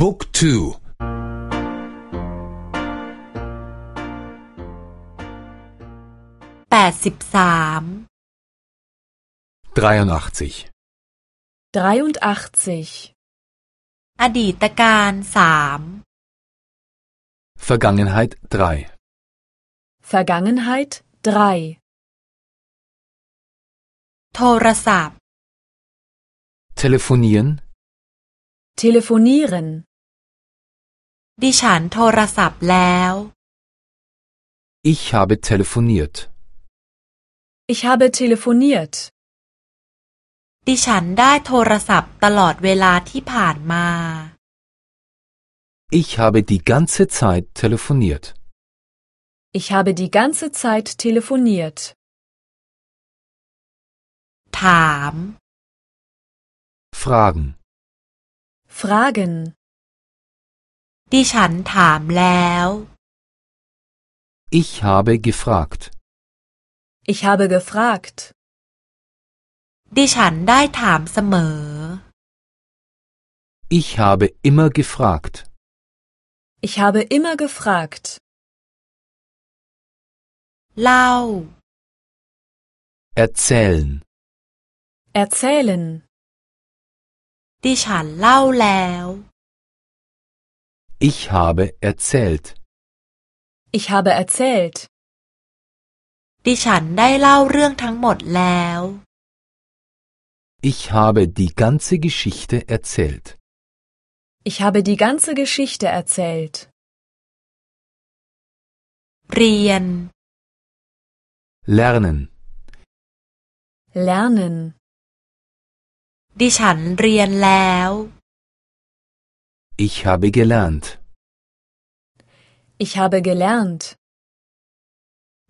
บุ๊กทูแปดสิบสาม 83 83. อดีตการสาม Vergangenheit 3 Vergangenheit 3. โทรศัพท์ Telefonieren Telefonieren. ดิฉันโทรศัพท์แล้ว Ich habe telefoniert Ich habe telefoniert. ดิฉันได้โทรศัพท์ตลอดเวลาที่ผ่านมา Ich habe die ganze Zeit telefoniert Ich habe die ganze Zeit telefoniert. ถาม Fragen Fragen. ดิฉันถามแล้ว Ich habe gefragt Ich habe gefragt. ดิฉันได้ถามเสมอ Ich habe immer gefragt Ich habe immer gefragt. เล่า Erzählen Erzählen. ดิฉันเล่าแล้ว Ich habe erzählt Ich habe erzählt. ดิฉันได้เล่าเรื่องทั้งหมดแล้ว Ich habe die ganze Geschichte erzählt Ich habe die ganze Geschichte erzählt. เรียน Lernen Lernen. ดิฉันเรียนแล้ว Ich habe gelernt Ich habe gelernt.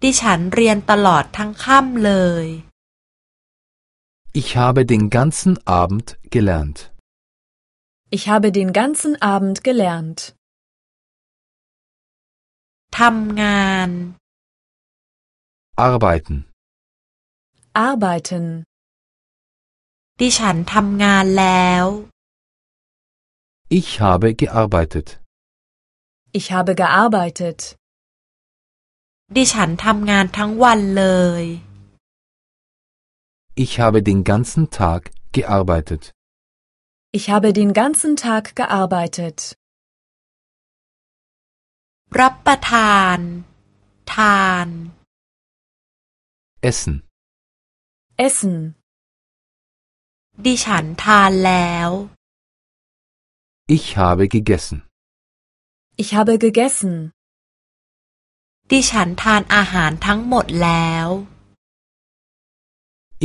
ดิฉันเรียนตลอดทั้งค่ำเลย Ich habe den ganzen Abend gelernt Ich habe den ganzen Abend gelernt. ทำงาน Arbeiten Arbeiten. ดิฉันทำงานแล้ว Ich habe gearbeitet Ich habe gearbeitet. ดิฉันทำงานทั้งวันเลย Ich habe den ganzen Tag gearbeitet Ich habe den ganzen Tag gearbeitet. รับประทาน ทาน Essen Essen. ดิฉันทานแล้ว Ich habe gegessen Ich habe gegessen. ดิฉันทานอาหารทั้งหมดแล้ว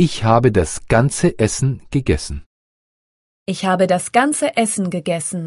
Ich habe das ganze Essen gegessen Ich habe das ganze Essen gegessen.